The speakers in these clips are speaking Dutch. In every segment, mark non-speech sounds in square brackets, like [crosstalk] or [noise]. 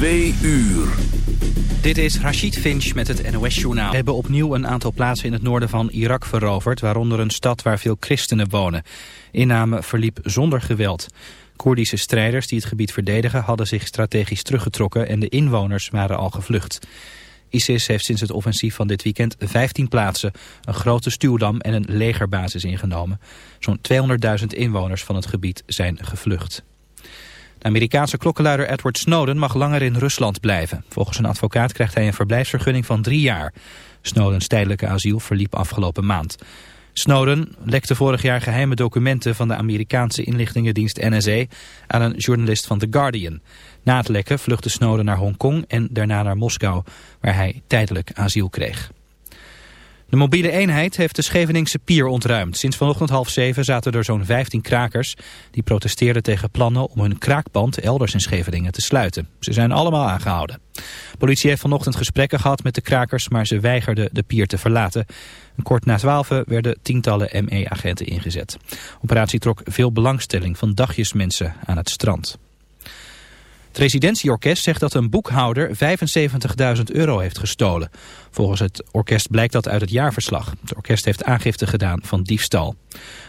Twee uur. Dit is Rashid Finch met het NOS-journaal. We hebben opnieuw een aantal plaatsen in het noorden van Irak veroverd... waaronder een stad waar veel christenen wonen. Inname verliep zonder geweld. Koerdische strijders die het gebied verdedigen... hadden zich strategisch teruggetrokken en de inwoners waren al gevlucht. ISIS heeft sinds het offensief van dit weekend 15 plaatsen... een grote stuwdam en een legerbasis ingenomen. Zo'n 200.000 inwoners van het gebied zijn gevlucht. De Amerikaanse klokkenluider Edward Snowden mag langer in Rusland blijven. Volgens een advocaat krijgt hij een verblijfsvergunning van drie jaar. Snowdens tijdelijke asiel verliep afgelopen maand. Snowden lekte vorig jaar geheime documenten van de Amerikaanse inlichtingendienst NSA aan een journalist van The Guardian. Na het lekken vluchtte Snowden naar Hongkong en daarna naar Moskou, waar hij tijdelijk asiel kreeg. De mobiele eenheid heeft de Scheveningse pier ontruimd. Sinds vanochtend half zeven zaten er zo'n 15 krakers... die protesteerden tegen plannen om hun kraakband elders in Scheveningen te sluiten. Ze zijn allemaal aangehouden. politie heeft vanochtend gesprekken gehad met de krakers... maar ze weigerden de pier te verlaten. kort na twaalf werden tientallen ME-agenten ingezet. De operatie trok veel belangstelling van dagjesmensen aan het strand. Het residentieorkest zegt dat een boekhouder 75.000 euro heeft gestolen. Volgens het orkest blijkt dat uit het jaarverslag. Het orkest heeft aangifte gedaan van diefstal.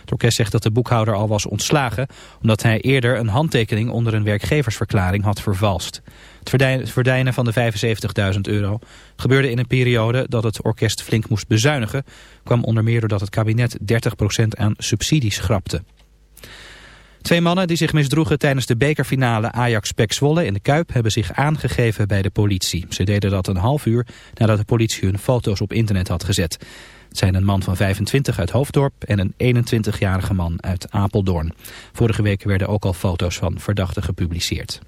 Het orkest zegt dat de boekhouder al was ontslagen... omdat hij eerder een handtekening onder een werkgeversverklaring had vervalst. Het verdwijnen van de 75.000 euro gebeurde in een periode dat het orkest flink moest bezuinigen... kwam onder meer doordat het kabinet 30% aan subsidies schrapte. Twee mannen die zich misdroegen tijdens de bekerfinale Ajax-Pek Zwolle in de Kuip hebben zich aangegeven bij de politie. Ze deden dat een half uur nadat de politie hun foto's op internet had gezet. Het zijn een man van 25 uit Hoofddorp en een 21-jarige man uit Apeldoorn. Vorige week werden ook al foto's van verdachten gepubliceerd.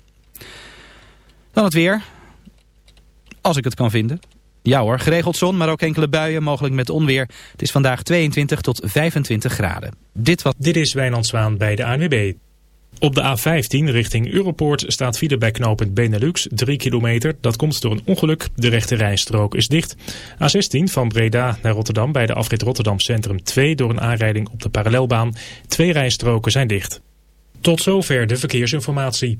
Dan het weer. Als ik het kan vinden. Ja hoor, geregeld zon, maar ook enkele buien, mogelijk met onweer. Het is vandaag 22 tot 25 graden. Dit, wat... Dit is Wijnand Zwaan bij de ANWB. Op de A15 richting Europoort staat file bij knooppunt Benelux 3 kilometer. Dat komt door een ongeluk. De rechte rijstrook is dicht. A16 van Breda naar Rotterdam bij de afrit Rotterdam Centrum 2 door een aanrijding op de parallelbaan. Twee rijstroken zijn dicht. Tot zover de verkeersinformatie.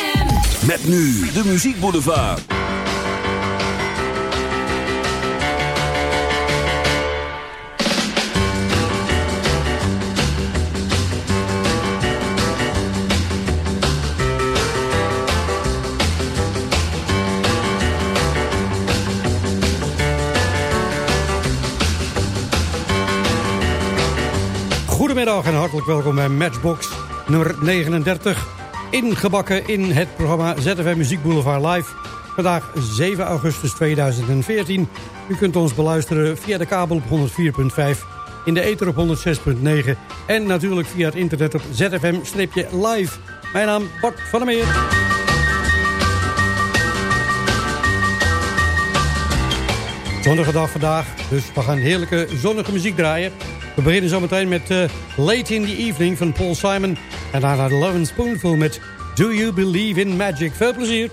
Met nu de muziekboulevard. Goedemiddag en hartelijk welkom bij Matchbox nummer 39. Ingebakken in het programma ZFM Muziek Boulevard Live. Vandaag 7 augustus 2014. U kunt ons beluisteren via de kabel op 104.5, in de ether op 106.9... en natuurlijk via het internet op ZFM-live. Mijn naam Bart van der Meer. Zonnige dag vandaag, dus we gaan heerlijke zonnige muziek draaien... We beginnen zometeen met uh, Late in the Evening van Paul Simon. En daarna de Love and Spoonful met Do You Believe in Magic. Veel plezier.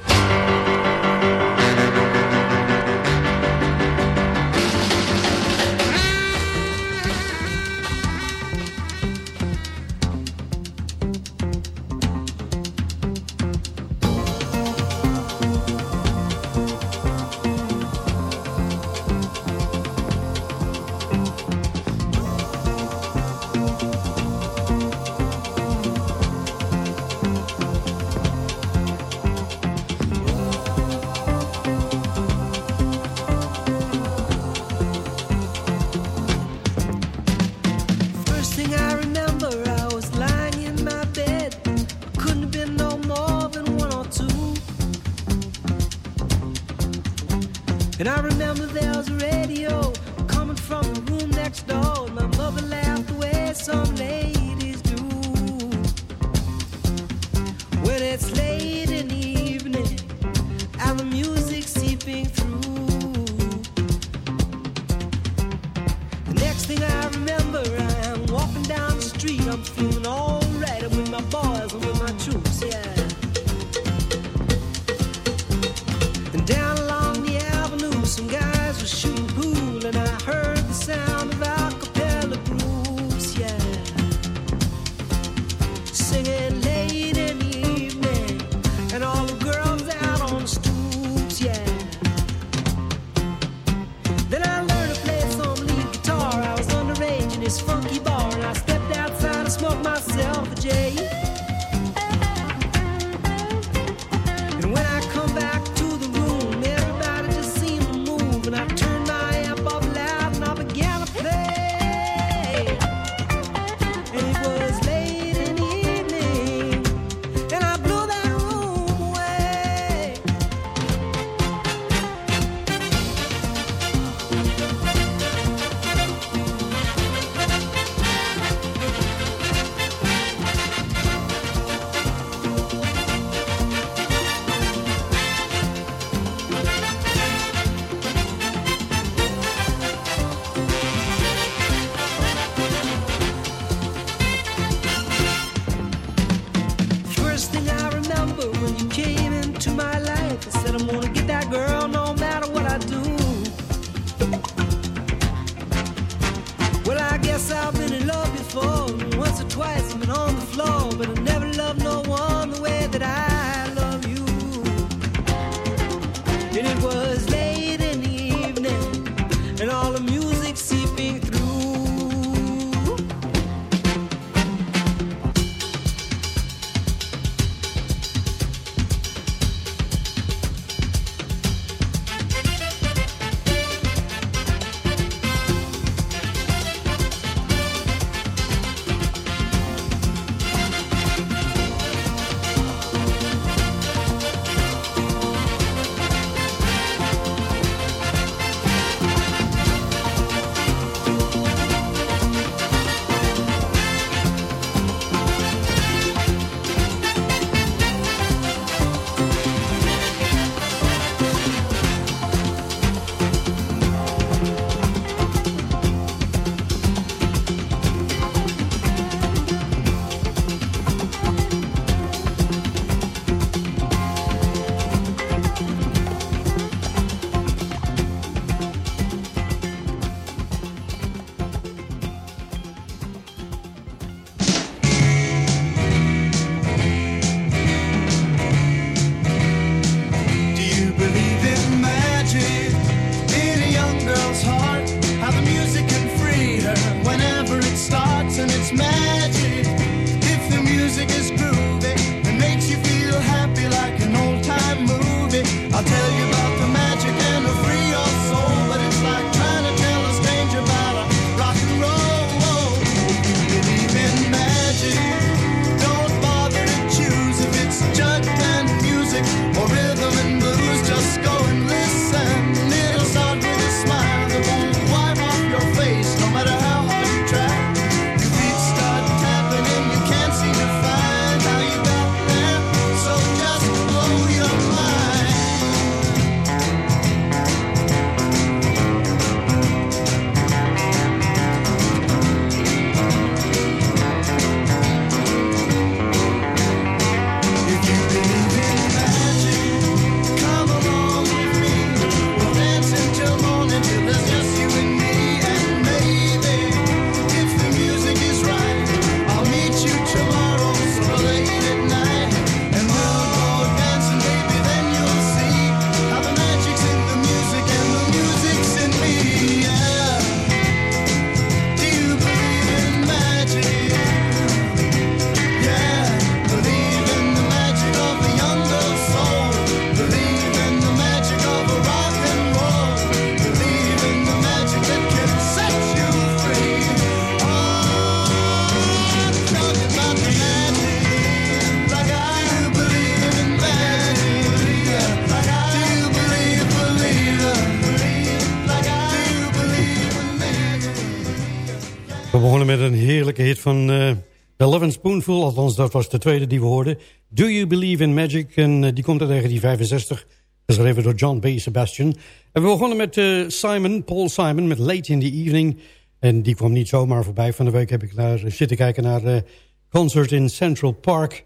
Hit van uh, The Love Spoonful. Althans, dat was de tweede die we hoorden. Do You Believe in Magic? En uh, die komt uit 1965. Geschreven door John B. Sebastian. En we begonnen met uh, Simon, Paul Simon, met Late in the Evening. En die kwam niet zomaar voorbij. Van de week heb ik naar, zitten kijken naar concert in Central Park.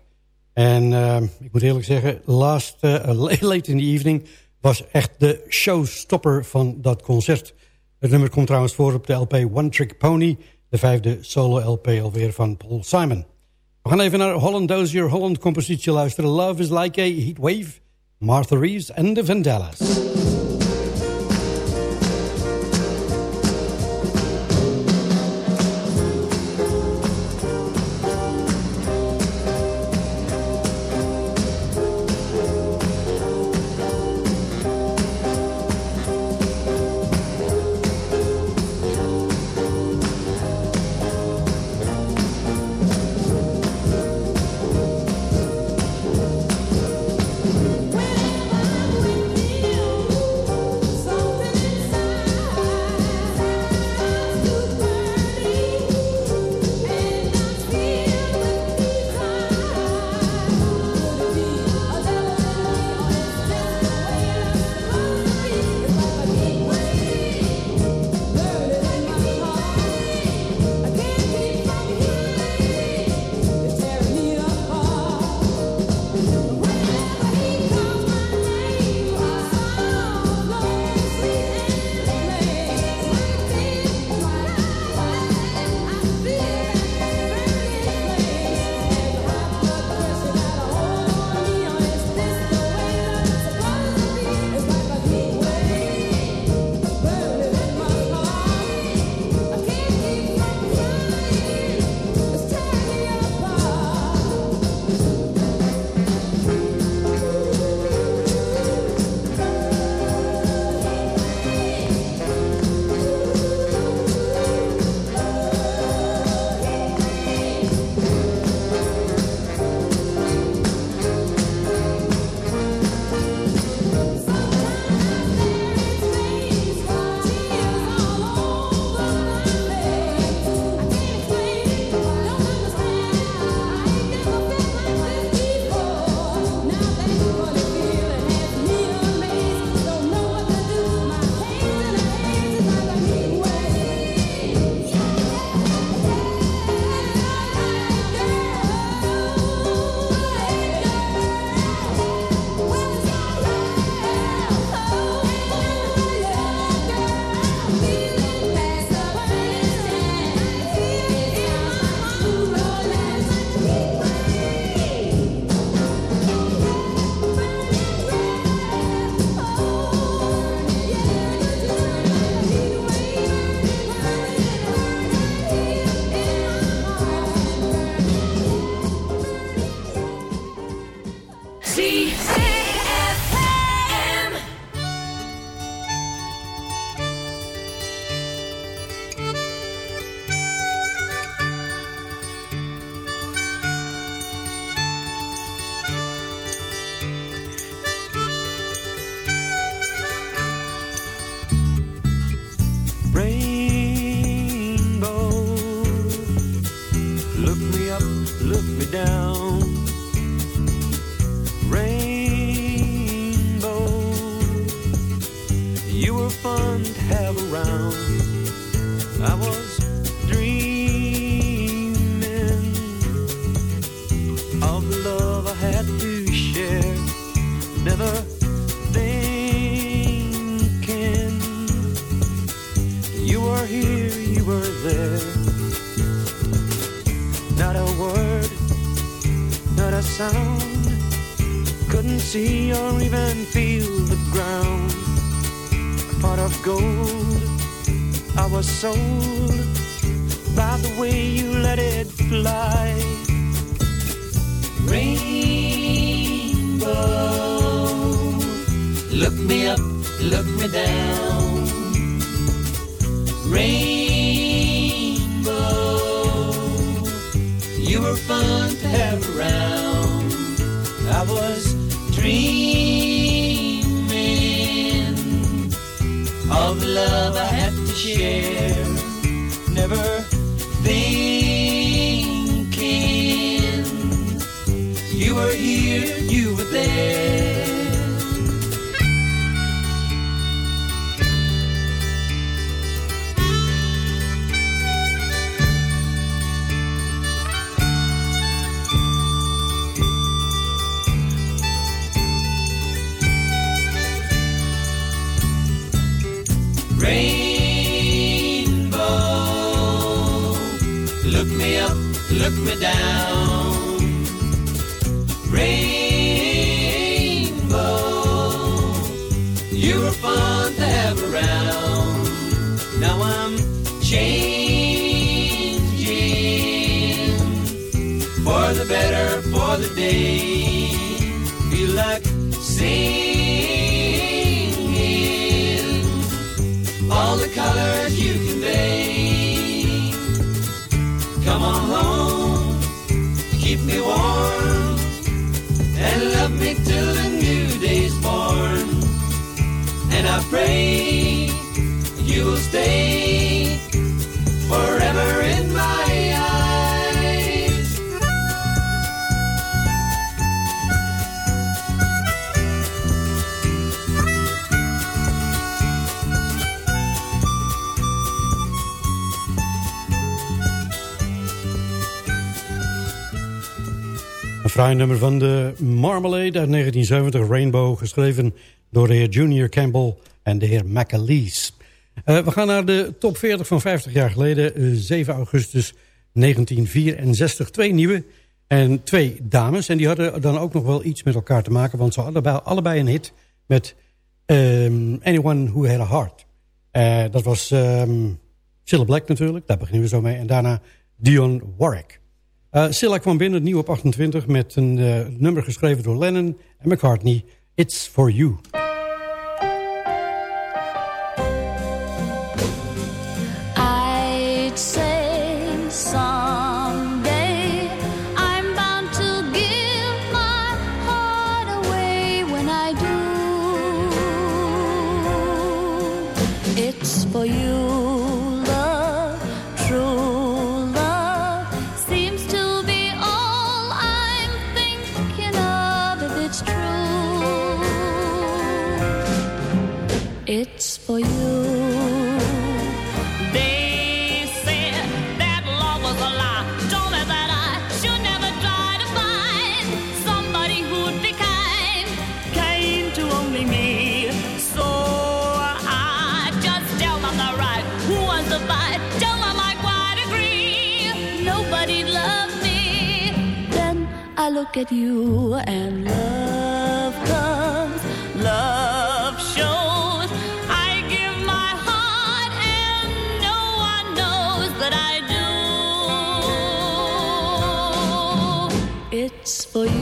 En ik moet eerlijk zeggen, last, [laughs] Late in the Evening was echt de showstopper van dat concert. Het nummer komt trouwens voor op de LP One Trick Pony... de vijfde solo-LP alweer van Paul Simon. We gaan even naar Holland Dozier Holland compositie luisteren. Love is like a heatwave. Martha Reeves en de Vandellas. Of love I have to share. Van de Marmalade uit 1970, Rainbow, geschreven door de heer Junior Campbell en de heer McAleese. Uh, we gaan naar de top 40 van 50 jaar geleden, uh, 7 augustus 1964. Twee nieuwe en twee dames. En die hadden dan ook nog wel iets met elkaar te maken, want ze hadden allebei, allebei een hit met um, Anyone Who Had A Heart. Uh, dat was um, Cilla Black natuurlijk, daar beginnen we zo mee. En daarna Dion Warwick. Silla kwam binnen, nieuw op 28, met een uh, nummer geschreven door Lennon en McCartney. It's For You. Look at you and love comes, love shows. I give my heart and no one knows that I do. It's for you.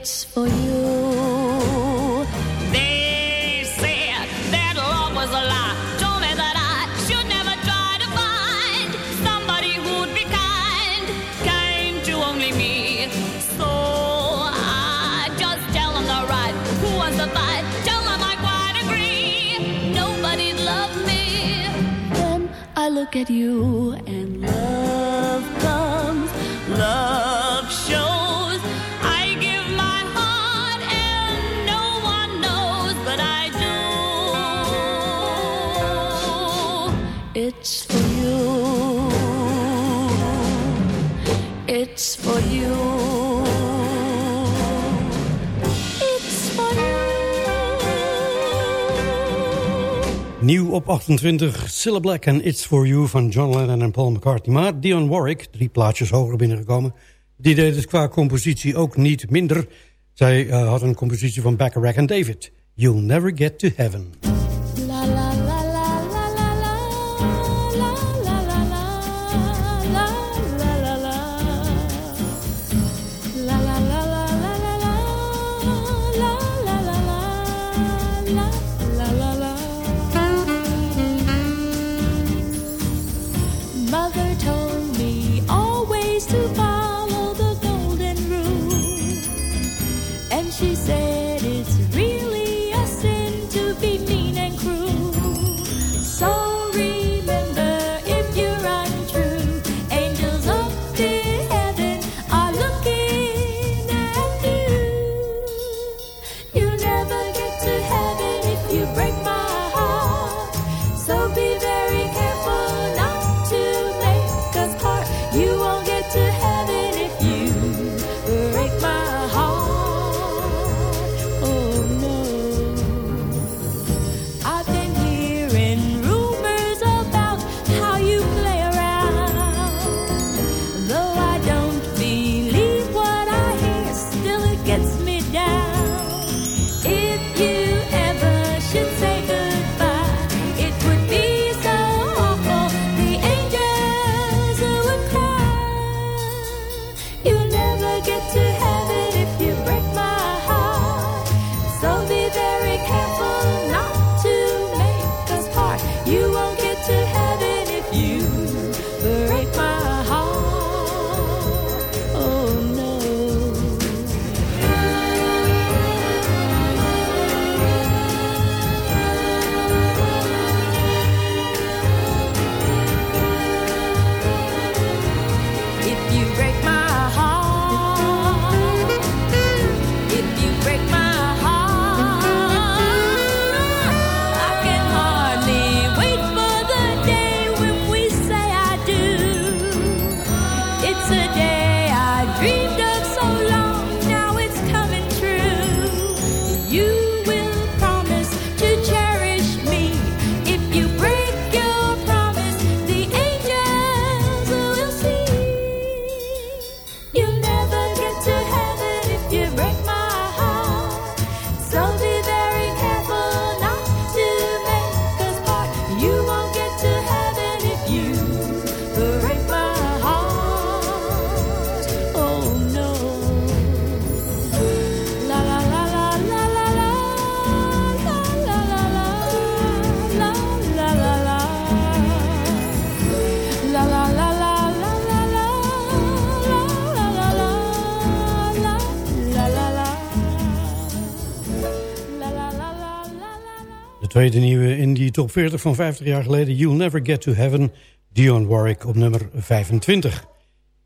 It's for you. They said that love was a lie. Told me that I should never try to find somebody who'd be kind, kind to only me. So I just tell them the right. Who wants to fight? Tell them I quite agree. Nobody loved me. Then I look at you op 28, Cilla Black en It's For You van John Lennon en Paul McCartney. Maar Dionne Warwick, drie plaatjes hoger binnengekomen... die deed het qua compositie ook niet minder. Zij uh, had een compositie van Bacharach en David. You'll Never Get To Heaven. Tweede nieuwe in die top 40 van 50 jaar geleden. You'll Never Get to Heaven, Dion Warwick op nummer 25.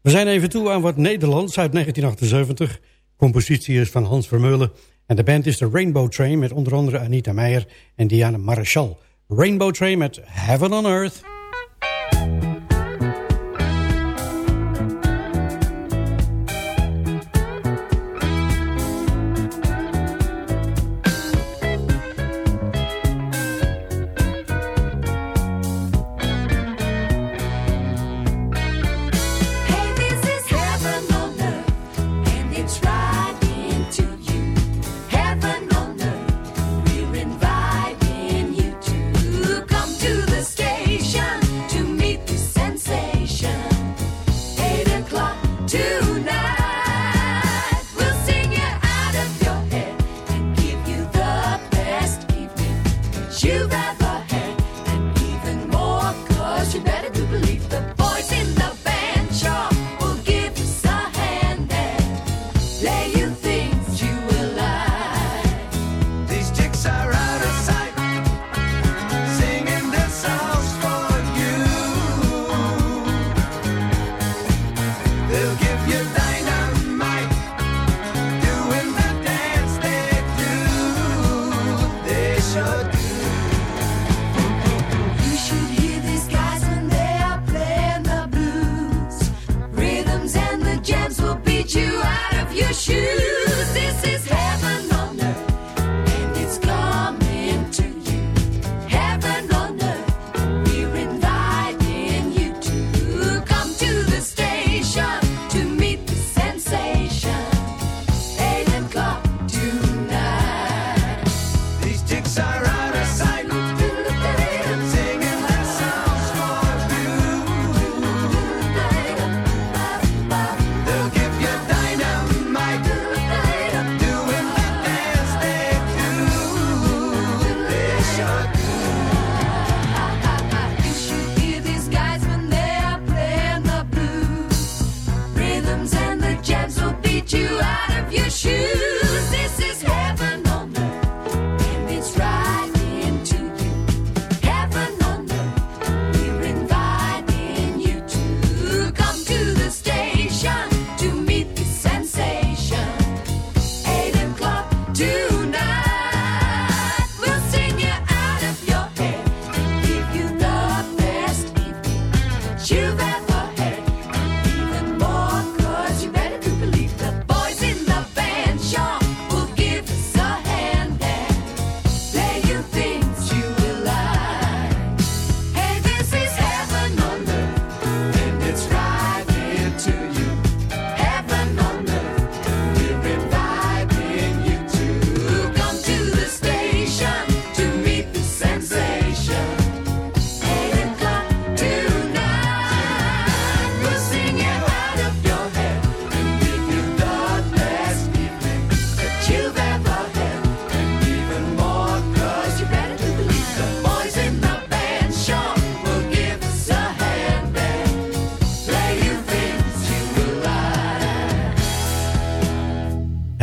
We zijn even toe aan wat Nederlands uit 1978. Compositie is van Hans Vermeulen. En de band is de Rainbow Train met onder andere Anita Meijer en Diana Marechal. Rainbow Train met Heaven on Earth.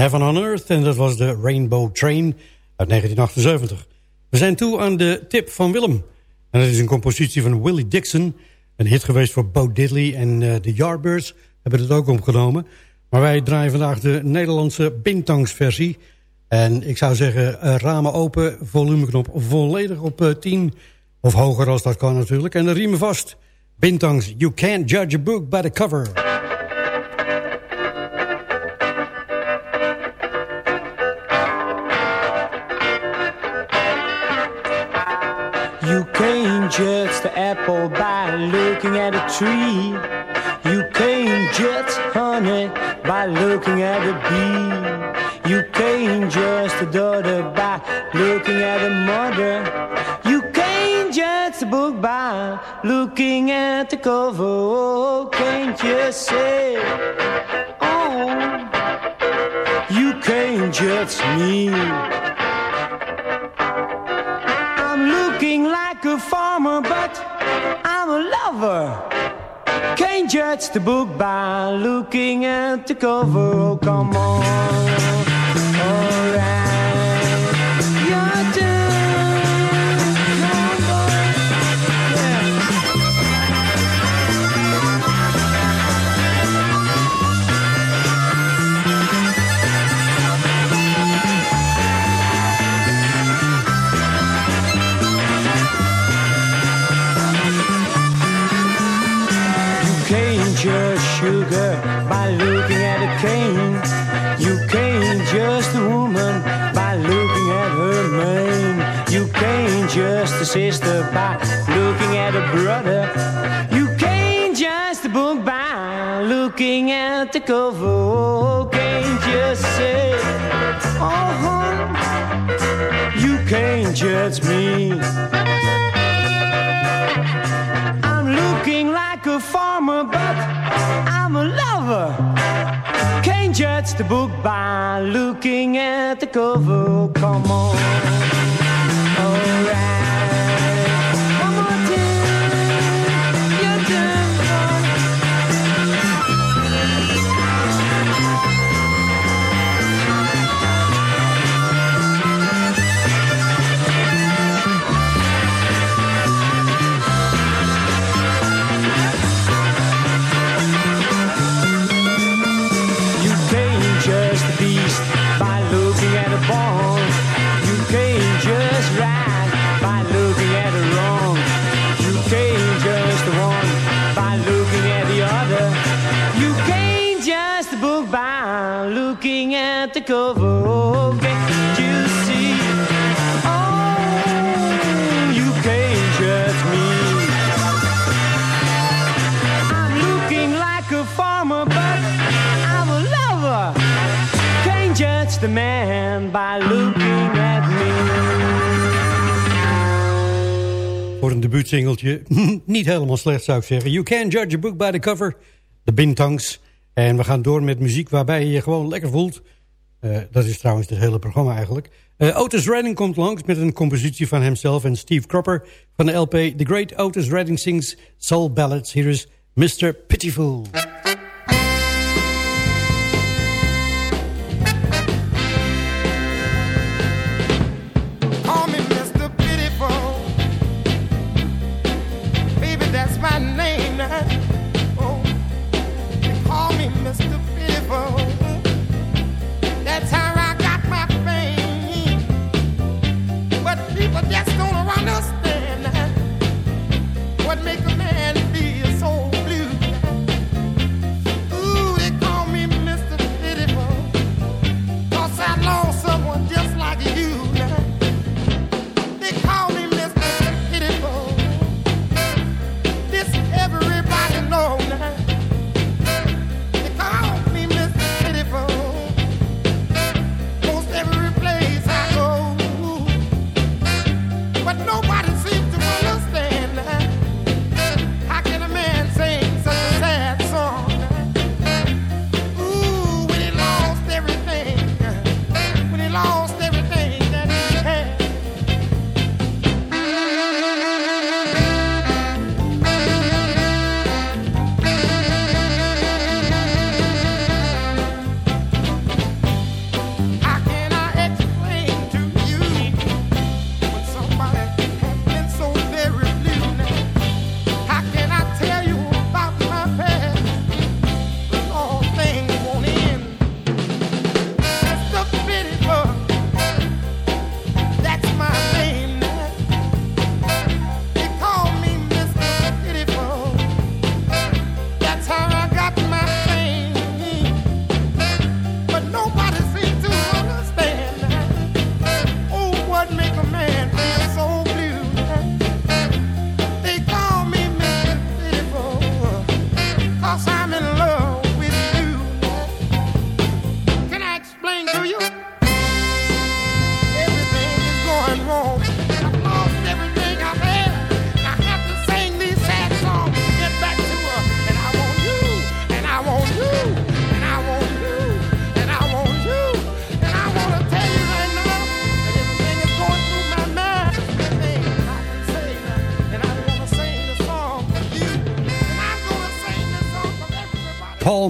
Heaven on Earth en dat was de Rainbow Train uit 1978. We zijn toe aan de tip van Willem. En dat is een compositie van Willie Dixon. Een hit geweest voor Bo Diddley en eh, de Yardbirds hebben het ook opgenomen. Maar wij draaien vandaag de Nederlandse Bintangs versie. En ik zou zeggen, eh, ramen open, volumeknop volledig op eh, 10. Of hoger als dat kan natuurlijk. En de riemen vast. Bintangs, you can't judge a book by the cover. Judge the apple by looking at a tree. You can't judge honey by looking at a bee. You can't judge the daughter by looking at the mother. You can't judge the book by looking at the cover. Oh, can't you say, oh, you can't judge me. Like a farmer, but I'm a lover. Can't judge the book by looking at the cover. Oh, come on. Alright. Can't judge sugar by looking at a cane. You can't judge the woman by looking at her mane. You can't judge the sister by looking at a brother. You can't judge the book by looking at the cover. Can't just say, oh, you can't judge me. A farmer, but I'm a lover. Can't judge the book by looking at the cover. Come on. Debuutsingeltje, [laughs] niet helemaal slecht zou ik zeggen. You can judge a book by the cover, de Bintangs. En we gaan door met muziek waarbij je je gewoon lekker voelt. Eh, dat is trouwens het hele programma eigenlijk. Eh, Otis Redding komt langs met een compositie van hemzelf en Steve Cropper van de LP The Great Otis Redding Sings Soul Ballads. Hier is Mr. Pitiful.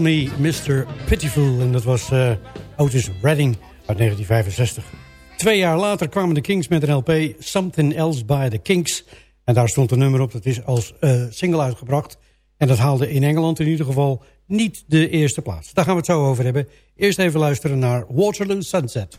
Me Mr. Pitiful. En dat was eh, Otis Redding uit 1965. Twee jaar later kwamen de Kings met een LP Something Else by the Kinks. En daar stond een nummer op, dat is als eh, single uitgebracht. En dat haalde in Engeland in ieder geval niet de eerste plaats. Daar gaan we het zo over hebben. Eerst even luisteren naar Waterloo Sunset.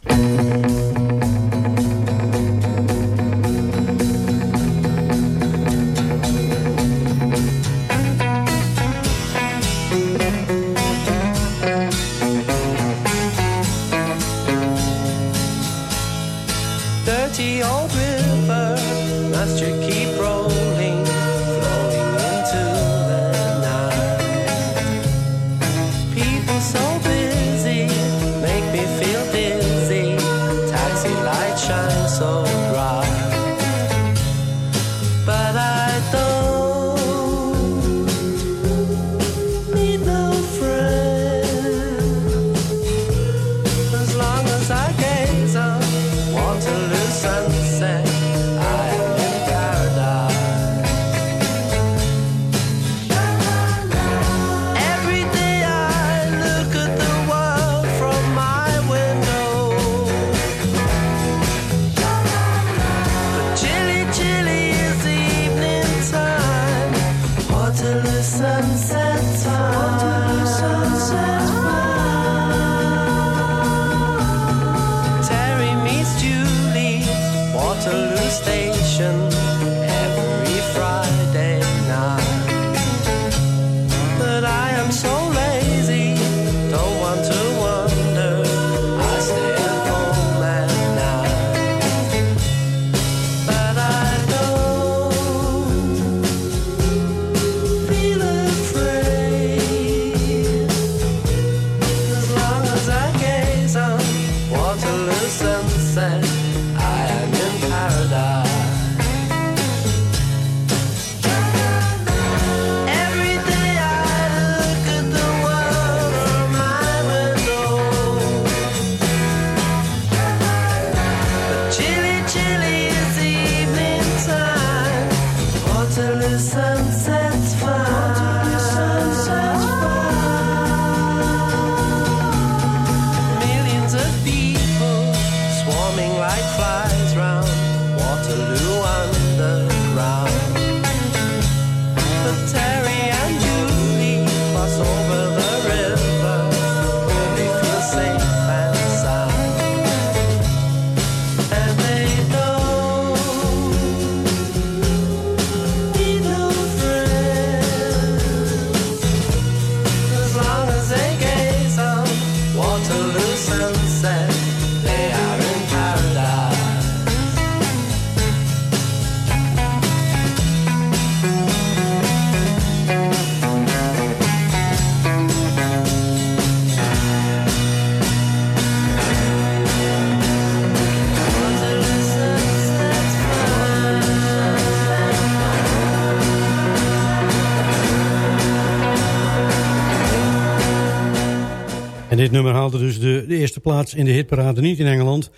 plaats in de hitparade, niet in Engeland.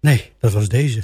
Nee, dat was deze.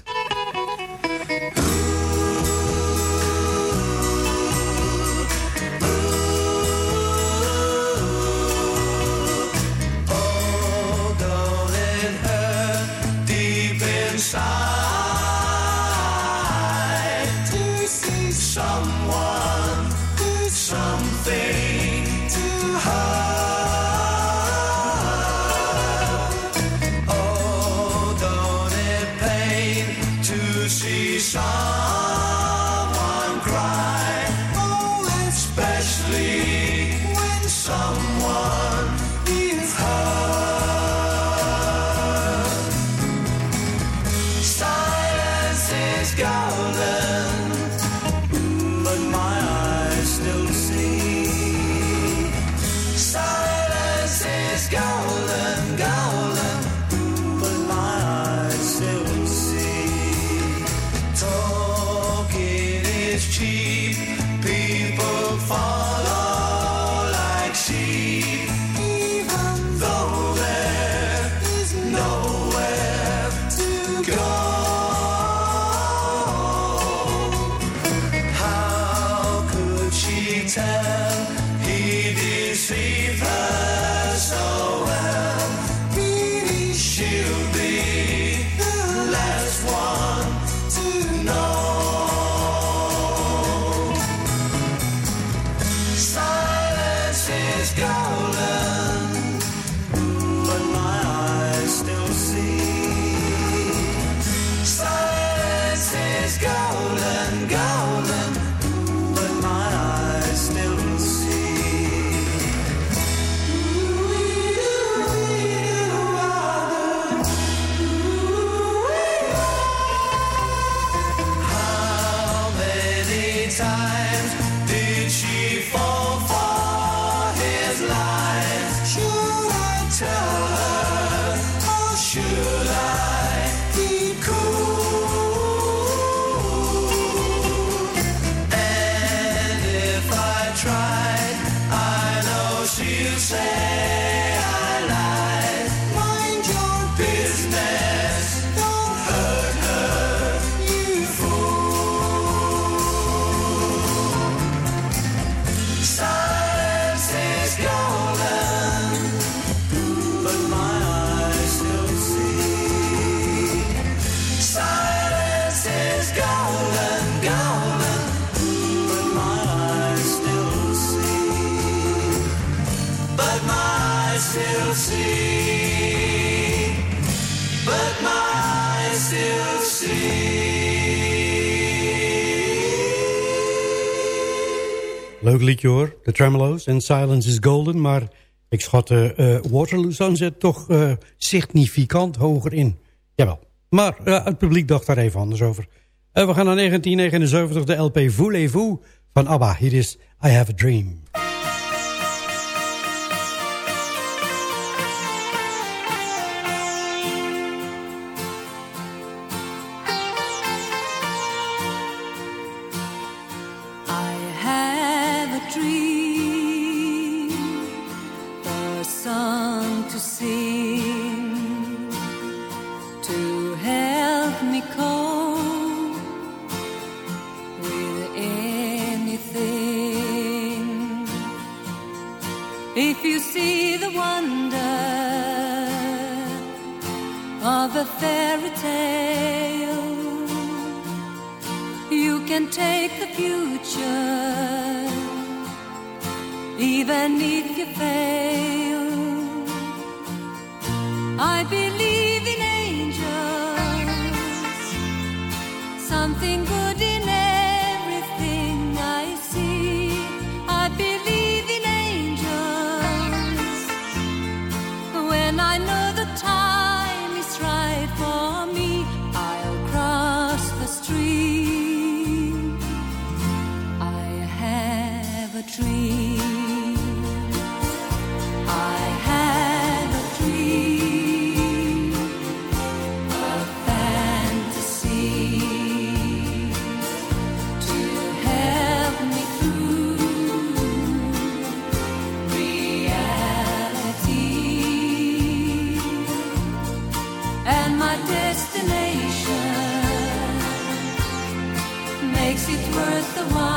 Leuk liedje hoor, The Tremolo's en Silence is Golden. Maar ik schat de uh, Waterloo Sunset toch eh, significant hoger in. Jawel. Maar eh, het publiek dacht daar even anders over. we gaan naar 1979, de LP Voulez-vous van ABBA. Hier is I Have a Dream. my destination makes it worth the while.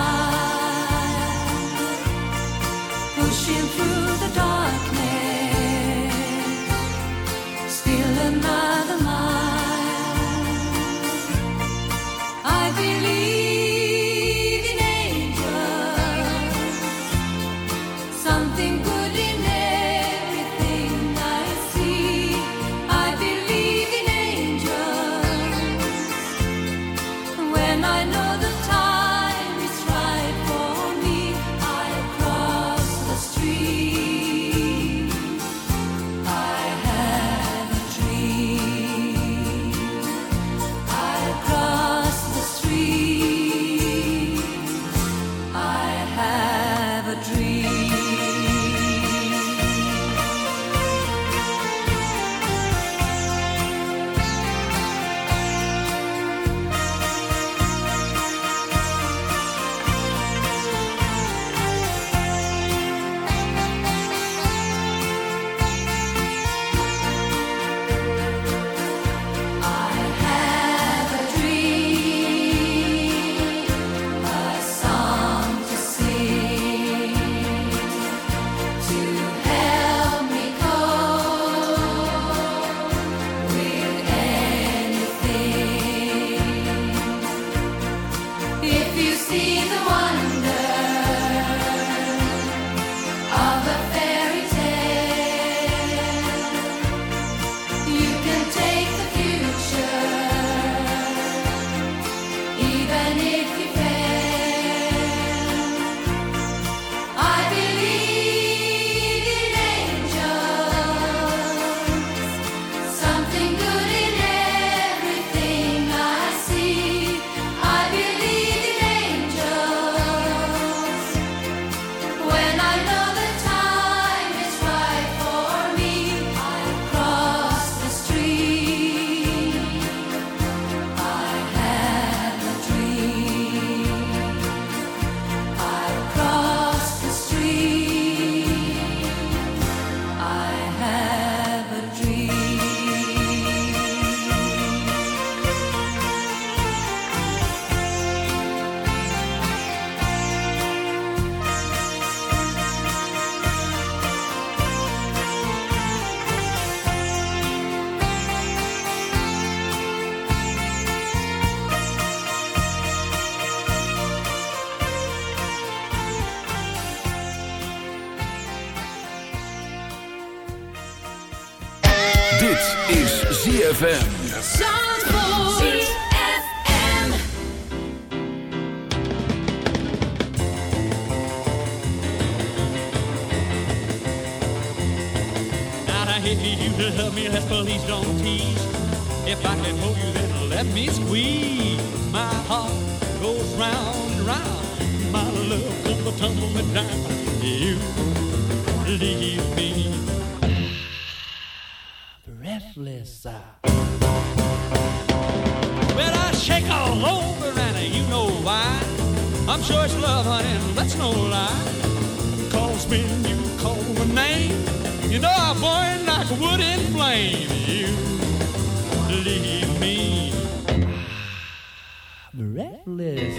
Leave me [sighs] breathless.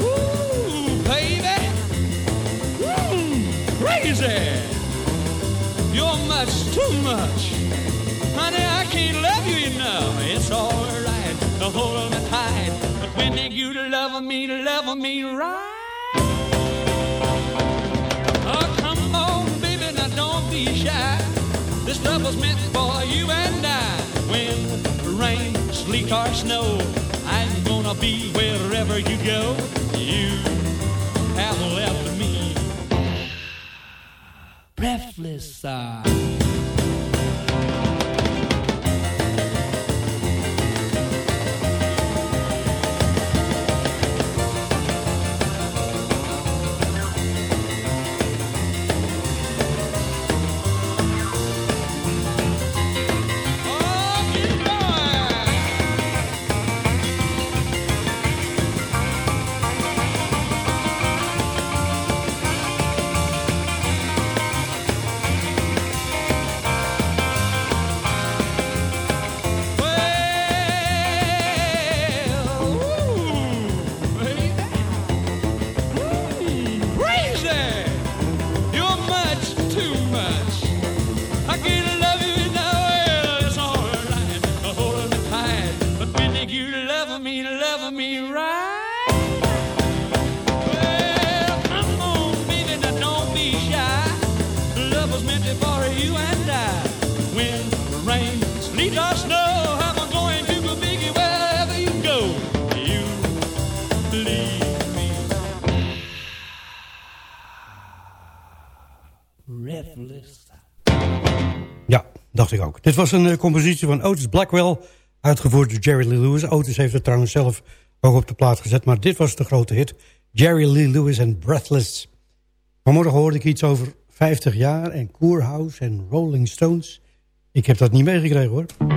Ooh, baby, Ooh, crazy. You're much too much, honey. I can't love you enough. It's alright to hold me tight, but when you love me, love me right. Oh, come on, baby, now don't be shy. This love was meant for you and I. When rain, sleet, or snow, I'm gonna be wherever you go. You have left me [sighs] breathless. Uh. Ja, dacht ik ook. Dit was een eh, compositie van Otis Blackwell, uitgevoerd door Jerry Lee Lewis. Otis heeft het trouwens zelf ook op de plaat gezet, maar dit was de grote hit. Jerry Lee Lewis en Breathless. Vanmorgen hoorde ik iets over 50 jaar en Koerhuis en Rolling Stones. Ik heb dat niet meegekregen hoor.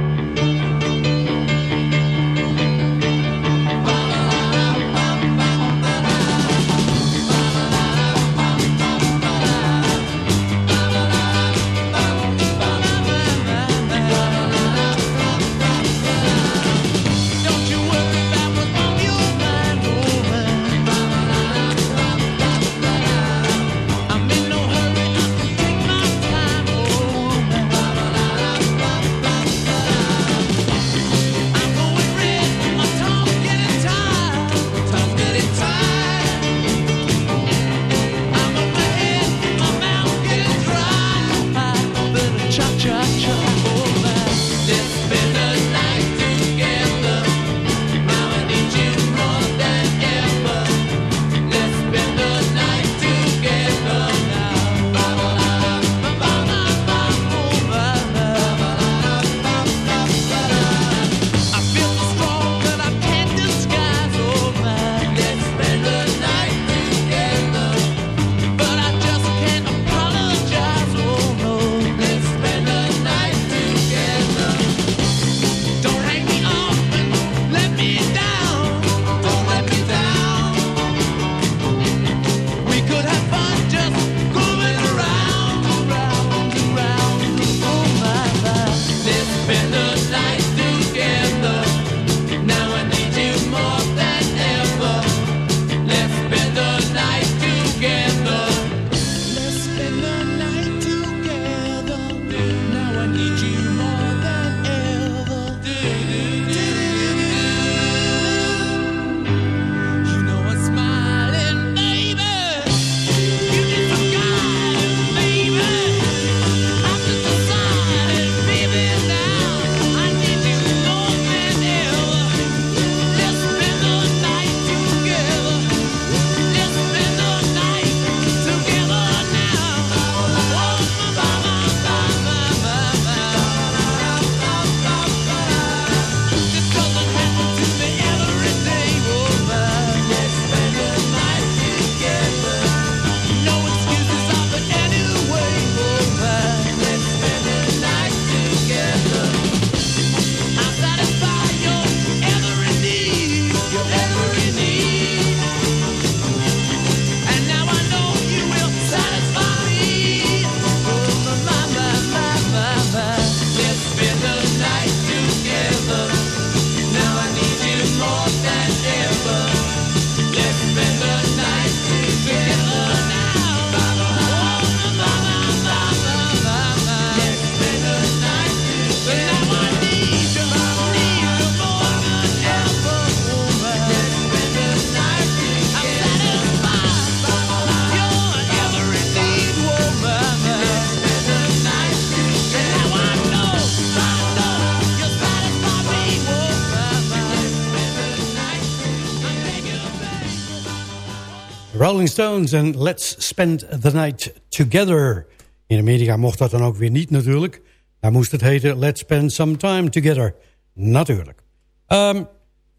Stones en Let's Spend the Night Together. In Amerika mocht dat dan ook weer niet natuurlijk. Daar moest het heten Let's Spend Some Time Together. Natuurlijk. Ehm,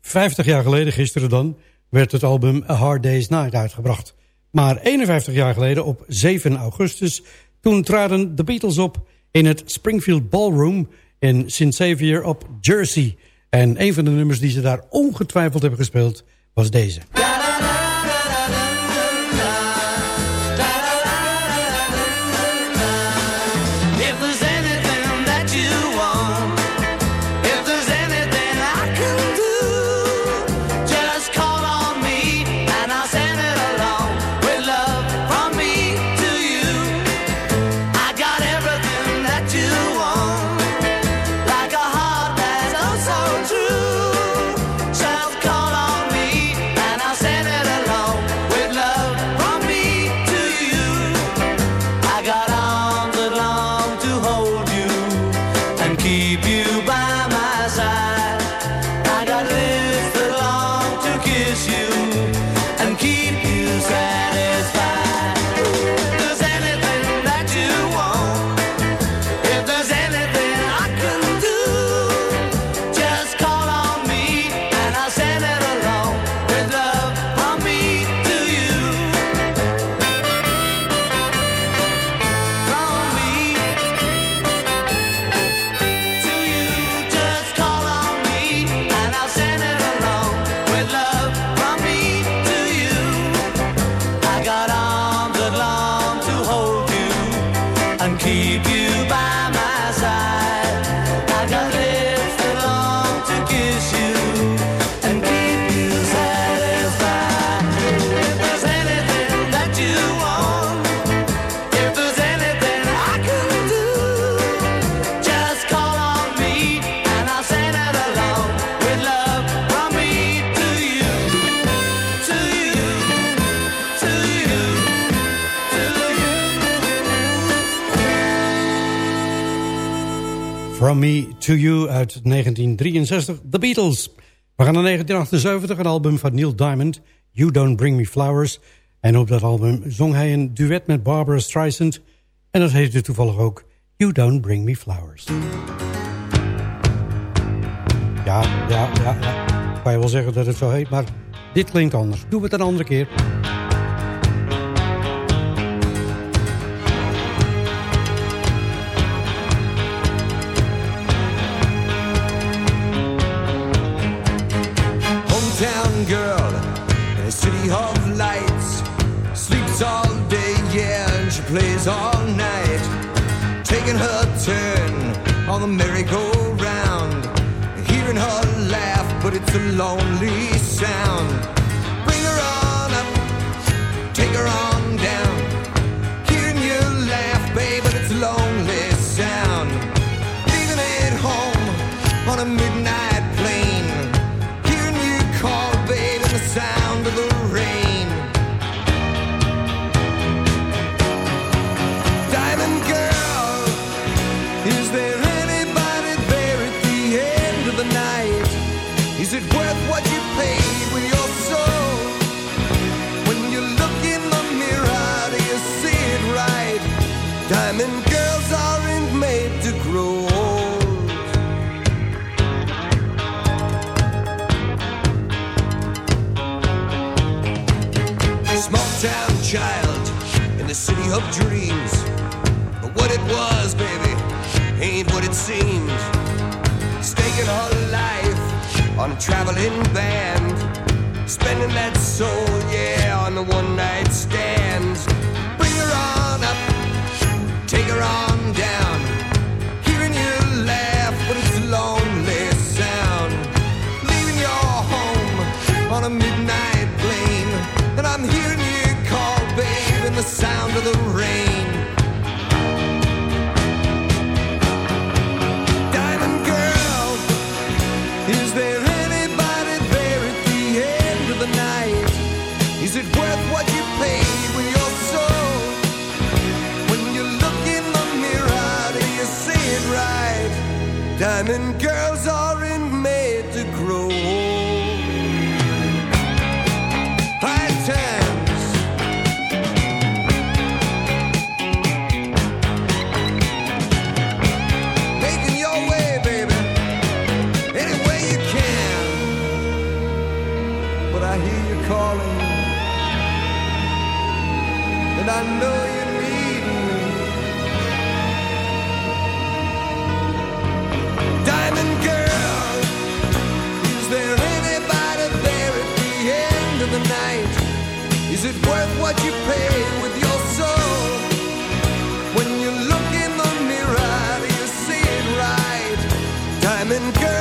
50 jaar geleden, gisteren dan, werd het album A Hard Day's Night uitgebracht. Maar 51 jaar geleden, op 7 augustus, toen traden de Beatles op in het Springfield Ballroom in St. Xavier op Jersey. En een van de nummers die ze daar ongetwijfeld hebben gespeeld was deze. From Me To You uit 1963, The Beatles. We gaan naar 1978, een album van Neil Diamond, You Don't Bring Me Flowers. En op dat album zong hij een duet met Barbara Streisand. En dat heette toevallig ook You Don't Bring Me Flowers. Ja, ja, ja, ja. Kan je wel zeggen dat het zo heet, maar dit klinkt anders. Doe het een andere keer. merry-go-round, hearing her laugh, but it's a lonely sound. traveling band, spending that soul, yeah, on the one night and girls are what you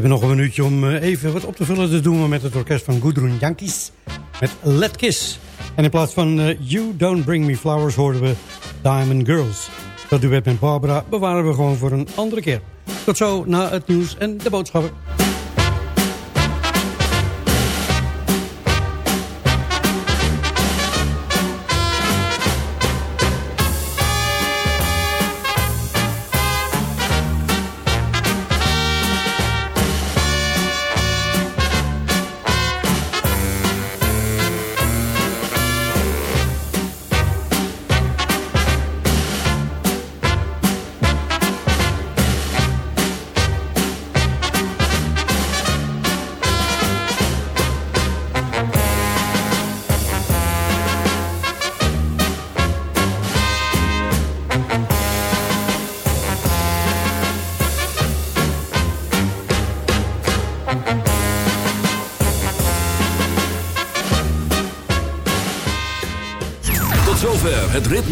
hebben nog een minuutje om eh, even wat op te vullen. Dat doen we met het orkest van Gudrun Yankees. Met Let Kiss. En in plaats van eh, You Don't Bring Me Flowers hoorden we Diamond Girls. Dat duet met Barbara bewaren we gewoon voor een andere keer. Tot zo na het nieuws en de boodschappen.